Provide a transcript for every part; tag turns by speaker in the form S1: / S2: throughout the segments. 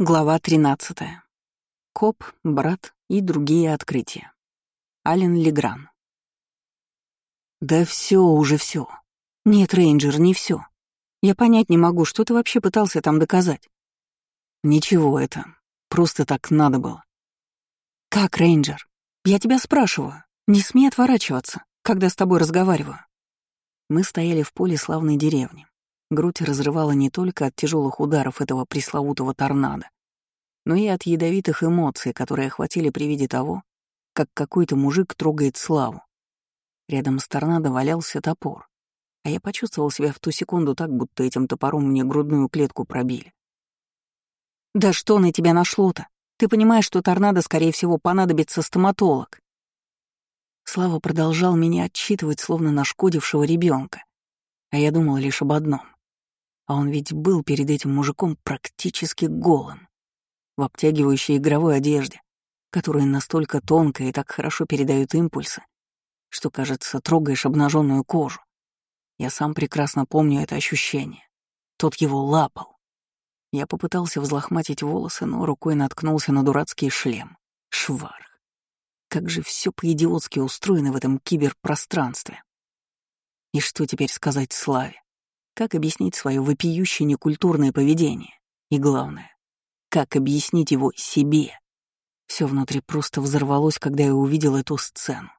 S1: Глава 13. Коп, брат и другие открытия. Ален Легран. Да все уже все. Нет, рейнджер, не все. Я понять не могу, что ты вообще пытался там доказать. Ничего это. Просто так надо было. Как, рейнджер? Я тебя спрашиваю. Не смей отворачиваться, когда с тобой разговариваю. Мы стояли в поле славной деревни. Грудь разрывала не только от тяжелых ударов этого пресловутого торнадо, но и от ядовитых эмоций, которые охватили при виде того, как какой-то мужик трогает славу. Рядом с торнадо валялся топор, а я почувствовал себя в ту секунду так, будто этим топором мне грудную клетку пробили. «Да что на тебя нашло-то? Ты понимаешь, что торнадо, скорее всего, понадобится стоматолог?» Слава продолжал меня отчитывать, словно нашкодившего ребенка, а я думал лишь об одном. А он ведь был перед этим мужиком практически голым, в обтягивающей игровой одежде, которая настолько тонкая и так хорошо передает импульсы, что, кажется, трогаешь обнаженную кожу. Я сам прекрасно помню это ощущение. Тот его лапал. Я попытался взлохматить волосы, но рукой наткнулся на дурацкий шлем. Шварх. Как же все по-идиотски устроено в этом киберпространстве. И что теперь сказать Славе? Как объяснить свое вопиющее некультурное поведение? И главное, как объяснить его себе? Все внутри просто взорвалось, когда я увидел эту сцену.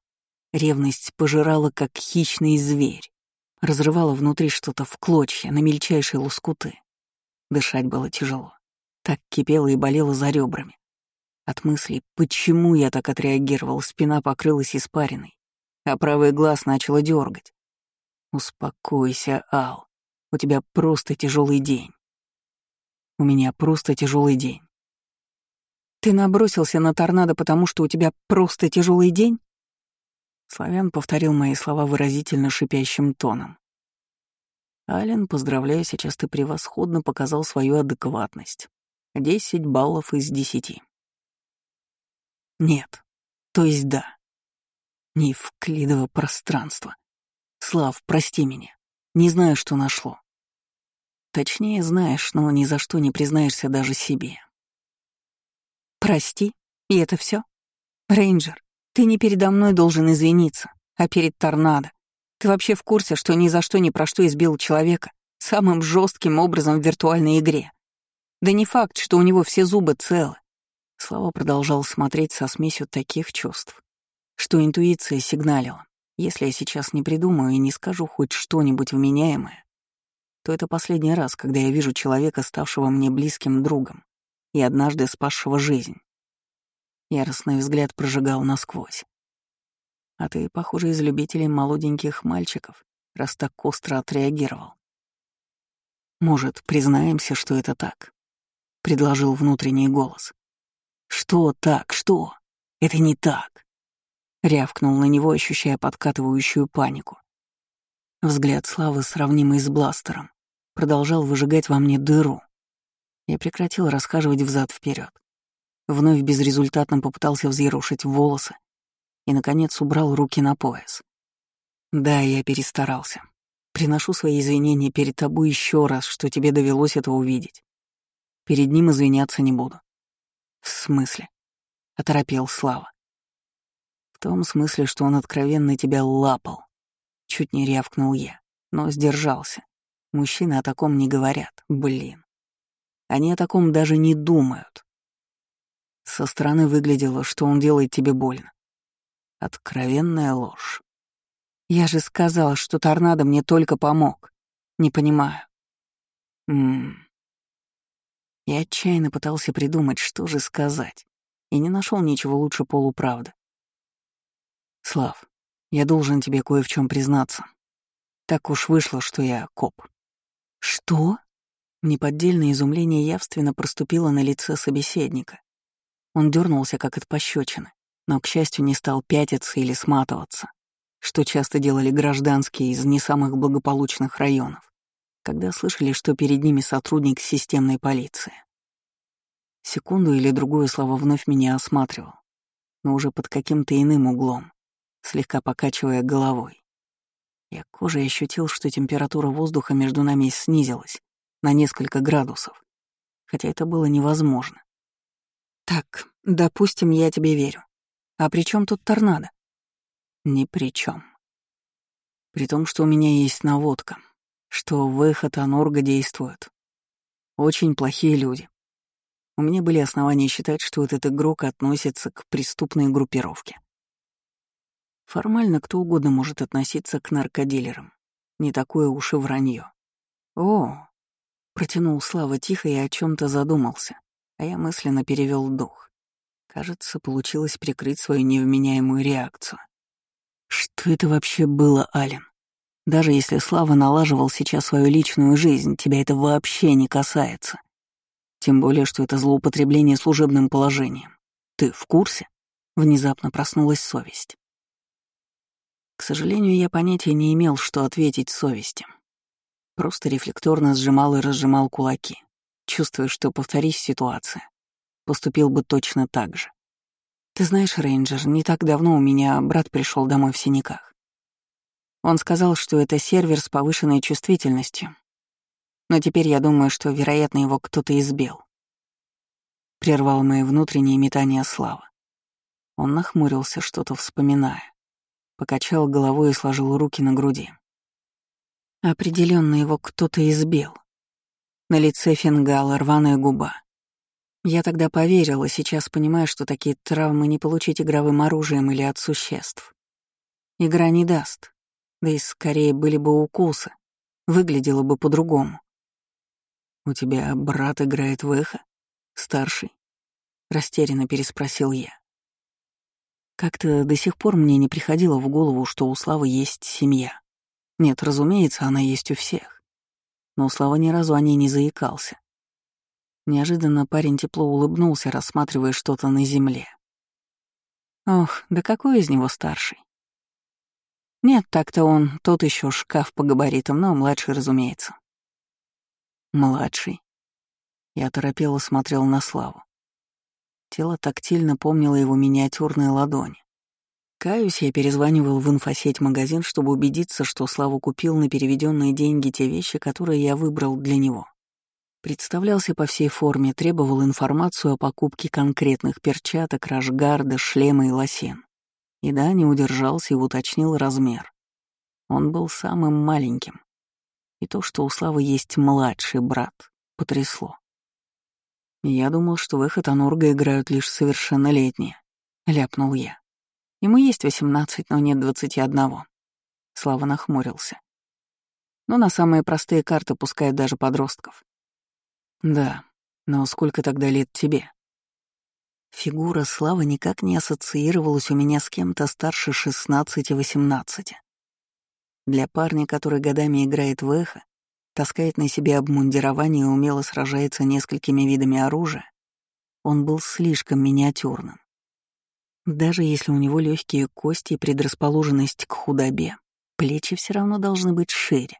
S1: Ревность пожирала, как хищный зверь. Разрывала внутри что-то в клочья, на мельчайшие лоскуты. Дышать было тяжело. Так кипело и болело за ребрами. От мысли, почему я так отреагировал, спина покрылась испариной, а правый глаз начало дергать. Успокойся, Ал. У тебя просто тяжелый день. У меня просто тяжелый день. Ты набросился на торнадо, потому что у тебя просто тяжелый день? Славян повторил мои слова выразительно шипящим тоном. Ален, поздравляю, сейчас ты превосходно показал свою адекватность. Десять баллов из десяти. Нет. То есть да. Невклидово пространство. Слав, прости меня. Не знаю, что нашло. Точнее, знаешь, но ни за что не признаешься даже себе. Прости, и это все? Рейнджер, ты не передо мной должен извиниться, а перед торнадо. Ты вообще в курсе, что ни за что ни про что избил человека самым жестким образом в виртуальной игре? Да не факт, что у него все зубы целы. Слава продолжал смотреть со смесью таких чувств, что интуиция сигналила. Если я сейчас не придумаю и не скажу хоть что-нибудь вменяемое, то это последний раз, когда я вижу человека, ставшего мне близким другом и однажды спасшего жизнь. Яростный взгляд прожигал насквозь. А ты, похоже, из любителей молоденьких мальчиков, раз так остро отреагировал. Может, признаемся, что это так? Предложил внутренний голос. Что так, что? Это не так. Рявкнул на него, ощущая подкатывающую панику. Взгляд Славы, сравнимый с бластером, продолжал выжигать во мне дыру. Я прекратил расхаживать взад вперед. Вновь безрезультатно попытался взъерошить волосы и, наконец, убрал руки на пояс. Да, я перестарался. Приношу свои извинения перед тобой еще раз, что тебе довелось это увидеть. Перед ним извиняться не буду. В смысле? — оторопел Слава. В том смысле, что он откровенно тебя лапал. Чуть не рявкнул я, но сдержался. Мужчины о таком не говорят, блин. Они о таком даже не думают. Со стороны выглядело, что он делает тебе больно. Откровенная ложь. Я же сказала, что торнадо мне только помог. Не понимаю. Ммм. Я отчаянно пытался придумать, что же сказать, и не нашел ничего лучше полуправды. Слав, я должен тебе кое в чем признаться. Так уж вышло, что я коп. «Что?» Неподдельное изумление явственно проступило на лице собеседника. Он дернулся, как от пощечины, но, к счастью, не стал пятиться или сматываться, что часто делали гражданские из не самых благополучных районов, когда слышали, что перед ними сотрудник системной полиции. Секунду или другую Слава вновь меня осматривал, но уже под каким-то иным углом, слегка покачивая головой. Я кожей ощутил, что температура воздуха между нами снизилась на несколько градусов. хотя это было невозможно. Так, допустим, я тебе верю. А при чем тут торнадо? Ни при чем. При том, что у меня есть наводка, что выход Анорга действует. Очень плохие люди. У меня были основания считать, что этот игрок относится к преступной группировке. Формально кто угодно может относиться к наркодилерам. Не такое уж и вранье. О, протянул Слава тихо и о чем то задумался, а я мысленно перевел дух. Кажется, получилось прикрыть свою невменяемую реакцию. Что это вообще было, Ален? Даже если Слава налаживал сейчас свою личную жизнь, тебя это вообще не касается. Тем более, что это злоупотребление служебным положением. Ты в курсе? Внезапно проснулась совесть. К сожалению, я понятия не имел, что ответить совести. Просто рефлекторно сжимал и разжимал кулаки, чувствуя, что, повторись ситуация, поступил бы точно так же. Ты знаешь, рейнджер, не так давно у меня брат пришел домой в синяках. Он сказал, что это сервер с повышенной чувствительностью. Но теперь я думаю, что, вероятно, его кто-то избил. Прервал мои внутренние метания славы. Он нахмурился, что-то вспоминая. Покачал головой и сложил руки на груди. Определенно его кто-то избил. На лице фингала рваная губа. Я тогда поверила, сейчас понимаю, что такие травмы не получить игровым оружием или от существ. Игра не даст, да и скорее были бы укусы. Выглядело бы по-другому. «У тебя брат играет в эхо? Старший?» Растерянно переспросил я. Как-то до сих пор мне не приходило в голову, что у Славы есть семья. Нет, разумеется, она есть у всех. Но у Славы ни разу о ней не заикался. Неожиданно парень тепло улыбнулся, рассматривая что-то на земле. Ох, да какой из него старший? Нет, так-то он тот еще шкаф по габаритам, но младший, разумеется. Младший. Я торопело смотрел на Славу. Тело тактильно помнило его миниатюрные ладони. Каюсь, я перезванивал в инфосеть-магазин, чтобы убедиться, что Славу купил на переведенные деньги те вещи, которые я выбрал для него. Представлялся по всей форме, требовал информацию о покупке конкретных перчаток, рашгарда, шлема и лосин. И да, не удержался и уточнил размер. Он был самым маленьким. И то, что у Славы есть младший брат, потрясло. Я думал, что в их Анорга играют лишь совершеннолетние. Ляпнул я. Ему есть восемнадцать, но нет двадцати одного. Слава нахмурился. Но на самые простые карты пускают даже подростков. Да, но сколько тогда лет тебе? Фигура Славы никак не ассоциировалась у меня с кем-то старше 16-18. Для парня, который годами играет в эхо, таскает на себе обмундирование и умело сражается несколькими видами оружия, он был слишком миниатюрным. Даже если у него легкие кости и предрасположенность к худобе, плечи все равно должны быть шире.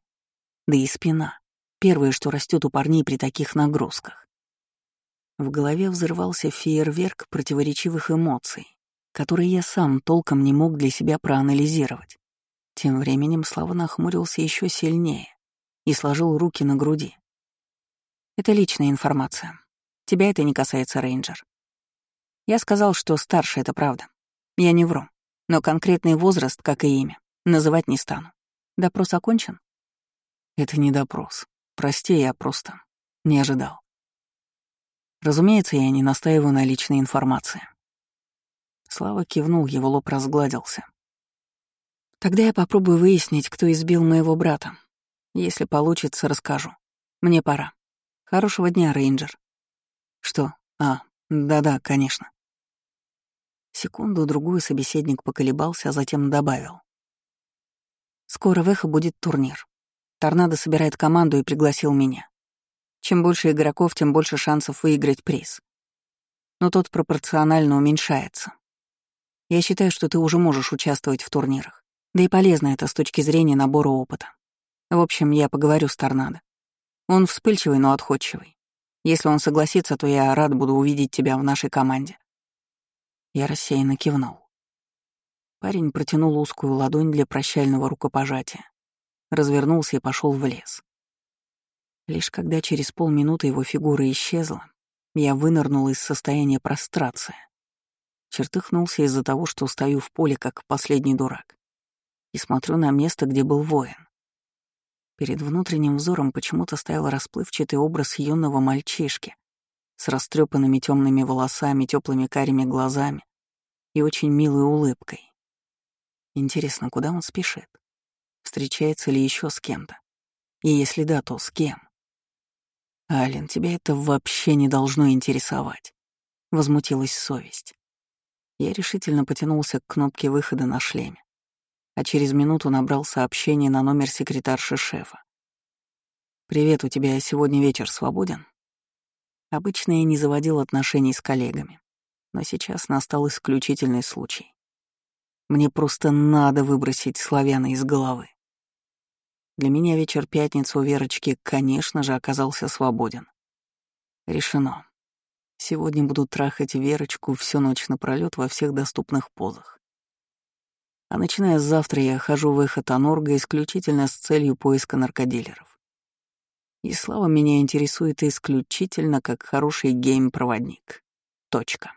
S1: Да и спина — первое, что растет у парней при таких нагрузках. В голове взрывался фейерверк противоречивых эмоций, которые я сам толком не мог для себя проанализировать. Тем временем Слава нахмурился еще сильнее и сложил руки на груди. «Это личная информация. Тебя это не касается, рейнджер. Я сказал, что старше — это правда. Я не вру. Но конкретный возраст, как и имя, называть не стану. Допрос окончен? Это не допрос. Прости, я просто не ожидал. Разумеется, я не настаиваю на личной информации. Слава кивнул, его лоб разгладился. Тогда я попробую выяснить, кто избил моего брата. Если получится, расскажу. Мне пора. Хорошего дня, рейнджер. Что? А, да-да, конечно. Секунду-другую собеседник поколебался, а затем добавил. Скоро в Эхо будет турнир. Торнадо собирает команду и пригласил меня. Чем больше игроков, тем больше шансов выиграть приз. Но тот пропорционально уменьшается. Я считаю, что ты уже можешь участвовать в турнирах. Да и полезно это с точки зрения набора опыта. В общем, я поговорю с Торнадо. Он вспыльчивый, но отходчивый. Если он согласится, то я рад буду увидеть тебя в нашей команде. Я рассеянно кивнул. Парень протянул узкую ладонь для прощального рукопожатия, развернулся и пошел в лес. Лишь когда через полминуты его фигура исчезла, я вынырнул из состояния прострации. Чертыхнулся из-за того, что стою в поле, как последний дурак, и смотрю на место, где был воин. Перед внутренним взором почему-то стоял расплывчатый образ юного мальчишки с растрепанными темными волосами, теплыми карими глазами и очень милой улыбкой. Интересно, куда он спешит? Встречается ли еще с кем-то? И если да, то с кем? «Ален, тебя это вообще не должно интересовать», — возмутилась совесть. Я решительно потянулся к кнопке выхода на шлеме, а через минуту набрал сообщение на номер секретарши шефа. «Привет, у тебя сегодня вечер свободен?» Обычно я не заводил отношений с коллегами, но сейчас настал исключительный случай. Мне просто надо выбросить славяна из головы. Для меня вечер пятницы у Верочки, конечно же, оказался свободен. Решено. Сегодня буду трахать Верочку всю ночь напролёт во всех доступных позах. А начиная с завтра я хожу в эхо Тонорга исключительно с целью поиска наркодилеров. И Слава меня интересует исключительно как хороший гейм-проводник. Точка.